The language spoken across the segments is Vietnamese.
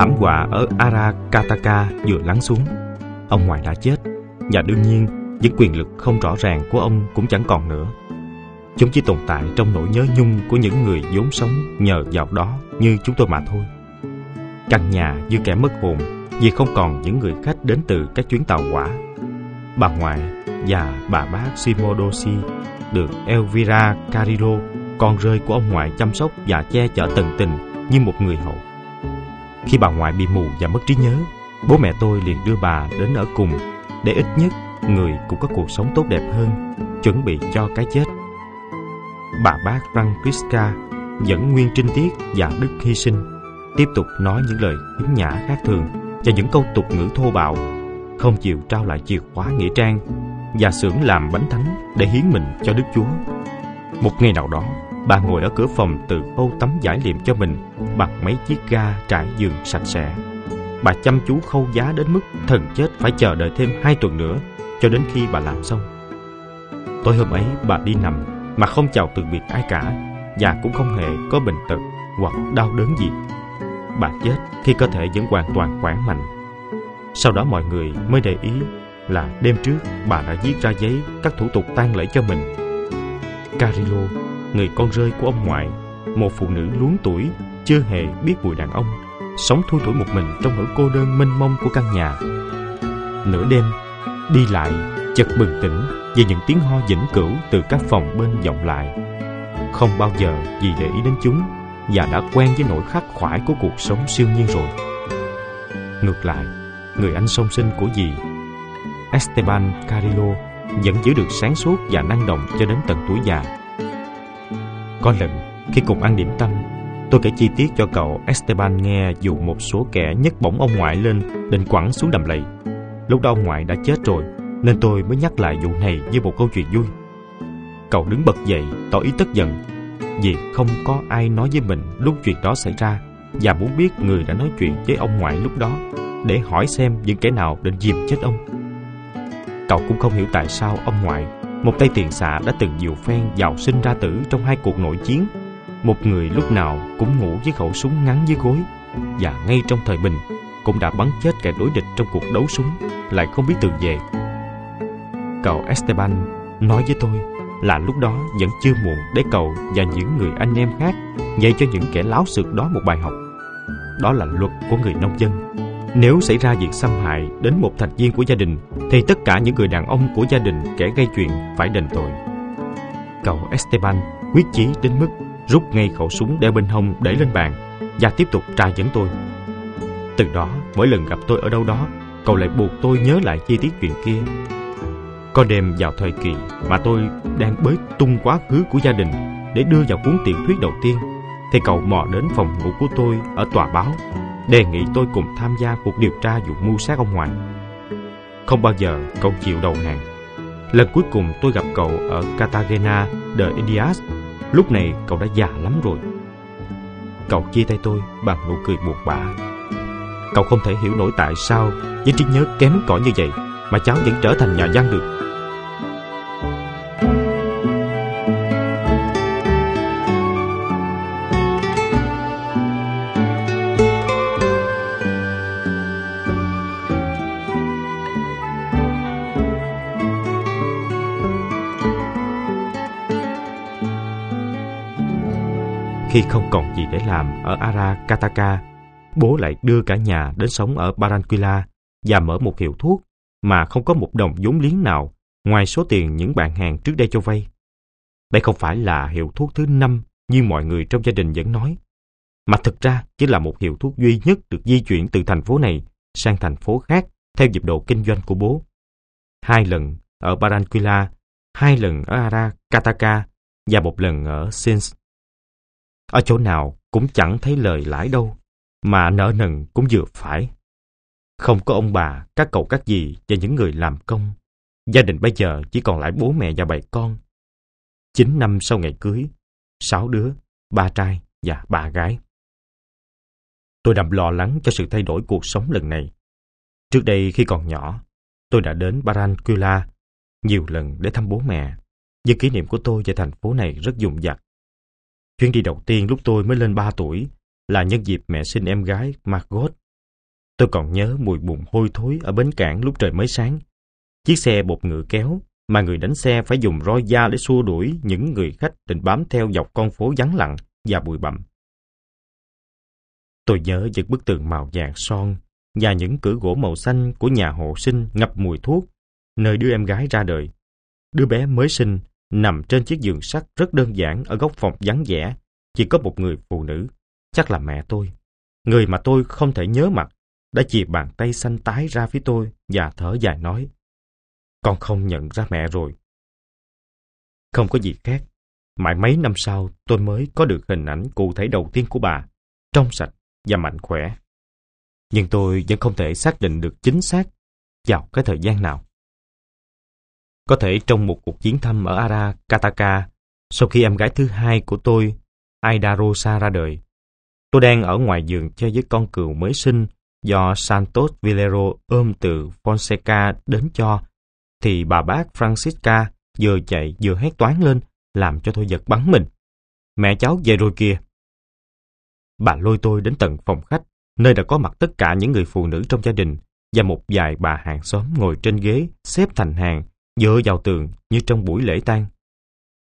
Thảm họa ở Arakataka vừa lắng xuống. Ông ngoại đã chết, và đương nhiên những quyền lực không rõ ràng của ông cũng chẳng còn nữa. Chúng chỉ tồn tại trong nỗi nhớ nhung của những người vốn sống nhờ vào đó như chúng tôi mà thôi. Căn nhà như kẻ mất hồn vì không còn những người khách đến từ các chuyến tàu hỏa. Bà ngoại và bà bác Shimodoshi được Elvira Carillo, con rơi của ông ngoại chăm sóc và che chở tận tình như một người hậu. Khi bà ngoại bị mù và mất trí nhớ, bố mẹ tôi liền đưa bà đến ở cùng để ít nhất người cũng có cuộc sống tốt đẹp hơn, chuẩn bị cho cái chết. Bà bác Frankiska vẫn nguyên trinh tiết và đức hy sinh, tiếp tục nói những lời khiếm nhã khác thường và những câu tục ngữ thô bạo, không chịu trao lại chìa khóa nghĩa trang và xưởng làm bánh thánh để hiến mình cho Đức Chúa. Một ngày nào đó, bà ngồi ở cửa phòng tự khâu tấm giải liệm cho mình bằng mấy chiếc ga trải giường sạch sẽ. Bà chăm chú khâu giá đến mức thần chết phải chờ đợi thêm hai tuần nữa cho đến khi bà làm xong. Tối hôm ấy bà đi nằm mà không chào từ biệt ai cả và cũng không hề có bệnh tật hoặc đau đớn gì. Bà chết khi cơ thể vẫn hoàn toàn khỏe mạnh. Sau đó mọi người mới để ý là đêm trước bà đã viết ra giấy các thủ tục tang lễ cho mình. Carillo, người con rơi của ông ngoại, một phụ nữ luống tuổi, chưa hề biết mùi đàn ông, sống thui thủi một mình trong nỗi cô đơn mênh mông của căn nhà. Nửa đêm, đi lại, chợt bừng tỉnh vì những tiếng ho vĩnh cửu từ các phòng bên vọng lại. Không bao giờ vì để ý đến chúng và đã quen với nỗi khắc khoải của cuộc sống siêu nhiên rồi. Ngược lại, người anh song sinh của dì Esteban Carillo vẫn giữ được sáng suốt và năng động cho đến tận tuổi già. Có lần, khi cùng ăn điểm tâm, tôi kể chi tiết cho cậu Esteban nghe dù một số kẻ nhấc bổng ông ngoại lên định quẳng xuống đầm lầy. Lúc đó ông ngoại đã chết rồi, nên tôi mới nhắc lại vụ này như một câu chuyện vui. Cậu đứng bật dậy, tỏ ý tức giận, vì không có ai nói với mình lúc chuyện đó xảy ra và muốn biết người đã nói chuyện với ông ngoại lúc đó để hỏi xem những kẻ nào định dìm chết ông. Cậu cũng không hiểu tại sao ông ngoại, một tay tiền xạ đã từng nhiều phen giàu sinh ra tử trong hai cuộc nội chiến. Một người lúc nào cũng ngủ với khẩu súng ngắn dưới gối và ngay trong thời bình, cũng đã bắn chết kẻ đối địch trong cuộc đấu súng, lại không biết từ về. Cậu Esteban nói với tôi là lúc đó vẫn chưa muộn để cậu và những người anh em khác dạy cho những kẻ láo xược đó một bài học. Đó là luật của người nông dân nếu xảy ra việc xâm hại đến một thành viên của gia đình, thì tất cả những người đàn ông của gia đình kẻ gây chuyện phải đền tội. Cậu Esteban quyết chí đến mức rút ngay khẩu súng đeo bên hông để lên bàn và tiếp tục tra vấn tôi. Từ đó, mỗi lần gặp tôi ở đâu đó, cậu lại buộc tôi nhớ lại chi tiết chuyện kia. Có đêm vào thời kỳ mà tôi đang bới tung quá khứ của gia đình để đưa vào cuốn tiểu thuyết đầu tiên, thì cậu mò đến phòng ngủ của tôi ở tòa báo đề nghị tôi cùng tham gia cuộc điều tra vụ mưu sát ông ngoại. Không bao giờ cậu chịu đầu hàng. Lần cuối cùng tôi gặp cậu ở Cartagena de Indias, lúc này cậu đã già lắm rồi. Cậu chia tay tôi bằng nụ cười buồn bã. Cậu không thể hiểu nổi tại sao với trí nhớ kém cỏi như vậy mà cháu vẫn trở thành nhà văn được. Khi không còn gì để làm ở Arakataka, bố lại đưa cả nhà đến sống ở Barranquilla và mở một hiệu thuốc mà không có một đồng vốn liếng nào ngoài số tiền những bạn hàng trước đây cho vay. Đây không phải là hiệu thuốc thứ năm như mọi người trong gia đình vẫn nói, mà thực ra chỉ là một hiệu thuốc duy nhất được di chuyển từ thành phố này sang thành phố khác theo nhịp độ kinh doanh của bố. Hai lần ở Barranquilla, hai lần ở Arakataka và một lần ở Sins. Ở chỗ nào cũng chẳng thấy lời lãi đâu, mà nợ nần cũng vừa phải. Không có ông bà, các cậu các dì và những người làm công. Gia đình bây giờ chỉ còn lại bố mẹ và bảy con. Chín năm sau ngày cưới, sáu đứa, ba trai và ba gái. Tôi đầm lo lắng cho sự thay đổi cuộc sống lần này. Trước đây khi còn nhỏ, tôi đã đến Barranquilla nhiều lần để thăm bố mẹ. Nhưng kỷ niệm của tôi về thành phố này rất dùng dặt. Chuyến đi đầu tiên lúc tôi mới lên 3 tuổi là nhân dịp mẹ sinh em gái Margot Tôi còn nhớ mùi bùn hôi thối ở bến cảng lúc trời mới sáng. Chiếc xe bột ngựa kéo mà người đánh xe phải dùng roi da để xua đuổi những người khách định bám theo dọc con phố vắng lặng và bụi bặm. Tôi nhớ những bức tường màu vàng son và những cửa gỗ màu xanh của nhà hộ sinh ngập mùi thuốc, nơi đứa em gái ra đời. Đứa bé mới sinh nằm trên chiếc giường sắt rất đơn giản ở góc phòng vắng vẻ, chỉ có một người phụ nữ, chắc là mẹ tôi. Người mà tôi không thể nhớ mặt, đã chìa bàn tay xanh tái ra phía tôi và thở dài nói. Con không nhận ra mẹ rồi. Không có gì khác. Mãi mấy năm sau tôi mới có được hình ảnh cụ thể đầu tiên của bà, trong sạch và mạnh khỏe. Nhưng tôi vẫn không thể xác định được chính xác vào cái thời gian nào. Có thể trong một cuộc chiến thăm ở Arakataka, sau khi em gái thứ hai của tôi, Aida Rosa ra đời, tôi đang ở ngoài giường chơi với con cừu mới sinh do Santos Villero ôm từ Fonseca đến cho, thì bà bác Francisca vừa chạy vừa hét toán lên, làm cho tôi giật bắn mình. Mẹ cháu về rồi kìa. Bà lôi tôi đến tận phòng khách, nơi đã có mặt tất cả những người phụ nữ trong gia đình và một vài bà hàng xóm ngồi trên ghế, xếp thành hàng, dựa vào tường như trong buổi lễ tang.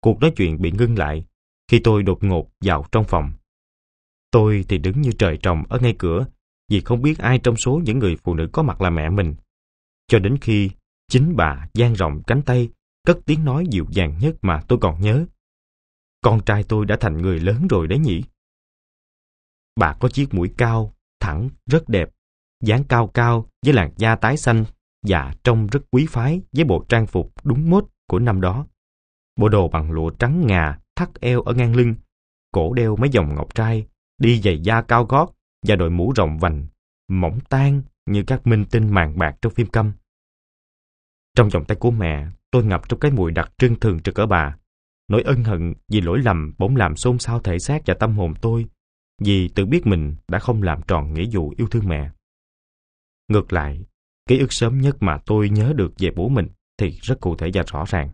Cuộc nói chuyện bị ngưng lại khi tôi đột ngột vào trong phòng. Tôi thì đứng như trời trồng ở ngay cửa vì không biết ai trong số những người phụ nữ có mặt là mẹ mình. Cho đến khi chính bà dang rộng cánh tay cất tiếng nói dịu dàng nhất mà tôi còn nhớ. Con trai tôi đã thành người lớn rồi đấy nhỉ? Bà có chiếc mũi cao, thẳng, rất đẹp, dáng cao cao với làn da tái xanh và trông rất quý phái với bộ trang phục đúng mốt của năm đó. Bộ đồ bằng lụa trắng ngà, thắt eo ở ngang lưng, cổ đeo mấy dòng ngọc trai, đi giày da cao gót và đội mũ rộng vành, mỏng tan như các minh tinh màng bạc trong phim câm. Trong vòng tay của mẹ, tôi ngập trong cái mùi đặc trưng thường trực ở bà. Nỗi ân hận vì lỗi lầm bỗng làm xôn xao thể xác và tâm hồn tôi vì tự biết mình đã không làm tròn nghĩa vụ yêu thương mẹ. Ngược lại, ký ức sớm nhất mà tôi nhớ được về bố mình thì rất cụ thể và rõ ràng.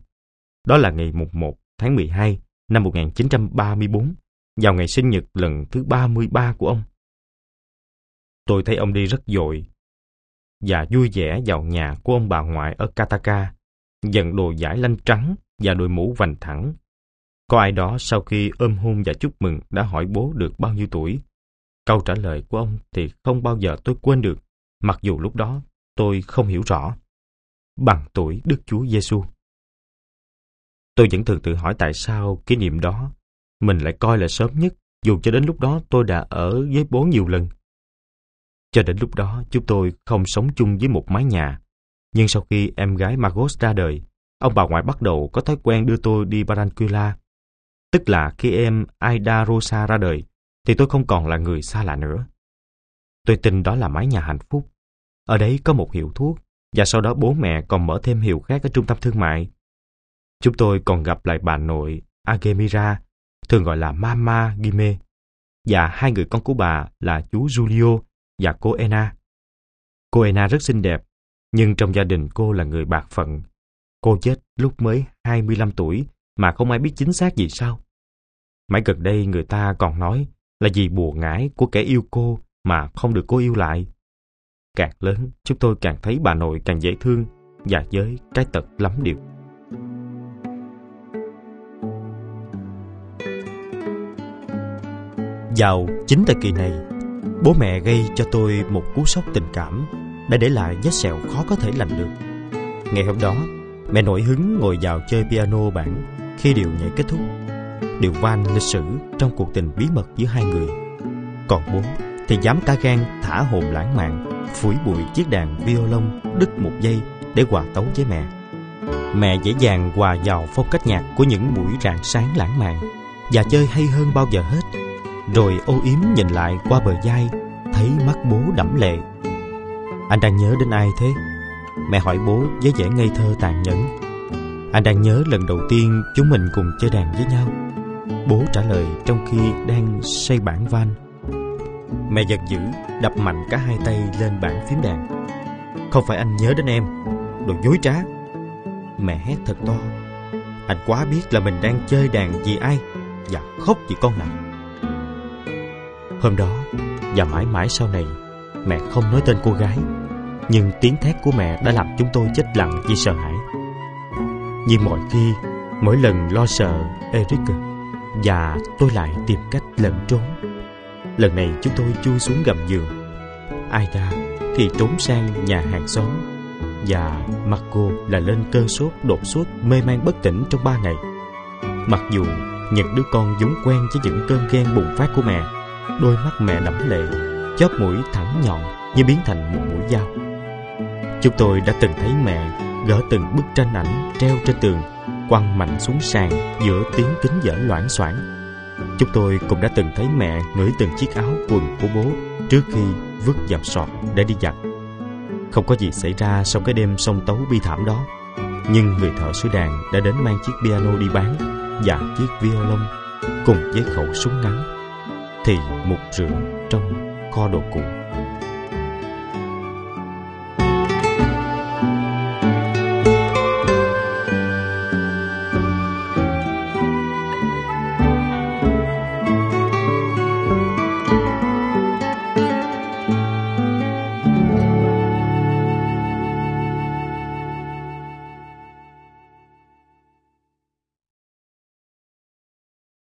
Đó là ngày mùng 1 tháng 12 năm 1934, vào ngày sinh nhật lần thứ 33 của ông. Tôi thấy ông đi rất dội và vui vẻ vào nhà của ông bà ngoại ở Kataka, dần đồ giải lanh trắng và đội mũ vành thẳng. Có ai đó sau khi ôm hôn và chúc mừng đã hỏi bố được bao nhiêu tuổi. Câu trả lời của ông thì không bao giờ tôi quên được, mặc dù lúc đó tôi không hiểu rõ. Bằng tuổi Đức Chúa Giêsu. Tôi vẫn thường tự hỏi tại sao kỷ niệm đó mình lại coi là sớm nhất, dù cho đến lúc đó tôi đã ở với bố nhiều lần. Cho đến lúc đó, chúng tôi không sống chung với một mái nhà. Nhưng sau khi em gái Margot ra đời, ông bà ngoại bắt đầu có thói quen đưa tôi đi Barranquilla. Tức là khi em Aida Rosa ra đời, thì tôi không còn là người xa lạ nữa. Tôi tin đó là mái nhà hạnh phúc. Ở đấy có một hiệu thuốc, và sau đó bố mẹ còn mở thêm hiệu khác ở trung tâm thương mại. Chúng tôi còn gặp lại bà nội Agemira, thường gọi là Mama Gime, và hai người con của bà là chú Julio và cô Ena. Cô Ena rất xinh đẹp, nhưng trong gia đình cô là người bạc phận. Cô chết lúc mới 25 tuổi mà không ai biết chính xác gì sao. Mãi gần đây người ta còn nói là vì bùa ngải của kẻ yêu cô mà không được cô yêu lại. Càng lớn, chúng tôi càng thấy bà nội càng dễ thương và với cái tật lắm điều. Vào chính thời kỳ này, Bố mẹ gây cho tôi một cú sốc tình cảm đã để lại vết sẹo khó có thể lành được. Ngày hôm đó, mẹ nổi hứng ngồi vào chơi piano bản khi điệu nhảy kết thúc. Điệu van lịch sử trong cuộc tình bí mật giữa hai người. Còn bố thì dám ca gan thả hồn lãng mạn, phủi bụi chiếc đàn violon đứt một giây để hòa tấu với mẹ. Mẹ dễ dàng hòa vào phong cách nhạc của những buổi rạng sáng lãng mạn và chơi hay hơn bao giờ hết. Rồi ô yếm nhìn lại qua bờ vai, thấy mắt bố đẫm lệ. Anh đang nhớ đến ai thế? Mẹ hỏi bố với vẻ ngây thơ tàn nhẫn. Anh đang nhớ lần đầu tiên chúng mình cùng chơi đàn với nhau. Bố trả lời trong khi đang xây bản van mẹ giật dữ đập mạnh cả hai tay lên bảng phím đàn. Không phải anh nhớ đến em, đồ dối trá. Mẹ hét thật to. Anh quá biết là mình đang chơi đàn vì ai và khóc vì con nào. Hôm đó và mãi mãi sau này, mẹ không nói tên cô gái, Nhưng tiếng thét của mẹ đã làm chúng tôi chết lặng vì sợ hãi. Như mọi khi, Mỗi lần lo sợ Eric Và tôi lại tìm cách lẩn trốn. Lần này chúng tôi chui xuống gầm giường. Ai ra thì trốn sang nhà hàng xóm. Và Marco là lên cơn sốt đột xuất, mê man bất tỉnh trong ba ngày. Mặc dù những đứa con vốn quen với những cơn ghen bùng phát của mẹ, Đôi mắt mẹ đẫm lệ, Chóp mũi thẳng nhọn như biến thành một mũi dao. Chúng tôi đã từng thấy mẹ gỡ từng bức tranh ảnh treo trên tường, quăng mạnh xuống sàn giữa tiếng kính vỡ loảng xoảng chúng tôi cũng đã từng thấy mẹ ngửi từng chiếc áo quần của bố trước khi vứt vào sọt để đi giặt. Không có gì xảy ra sau cái đêm sông tấu bi thảm đó. Nhưng người thợ sửa đàn đã đến mang chiếc piano đi bán và chiếc violon cùng với khẩu súng ngắn thì một rượu trong kho đồ cũ.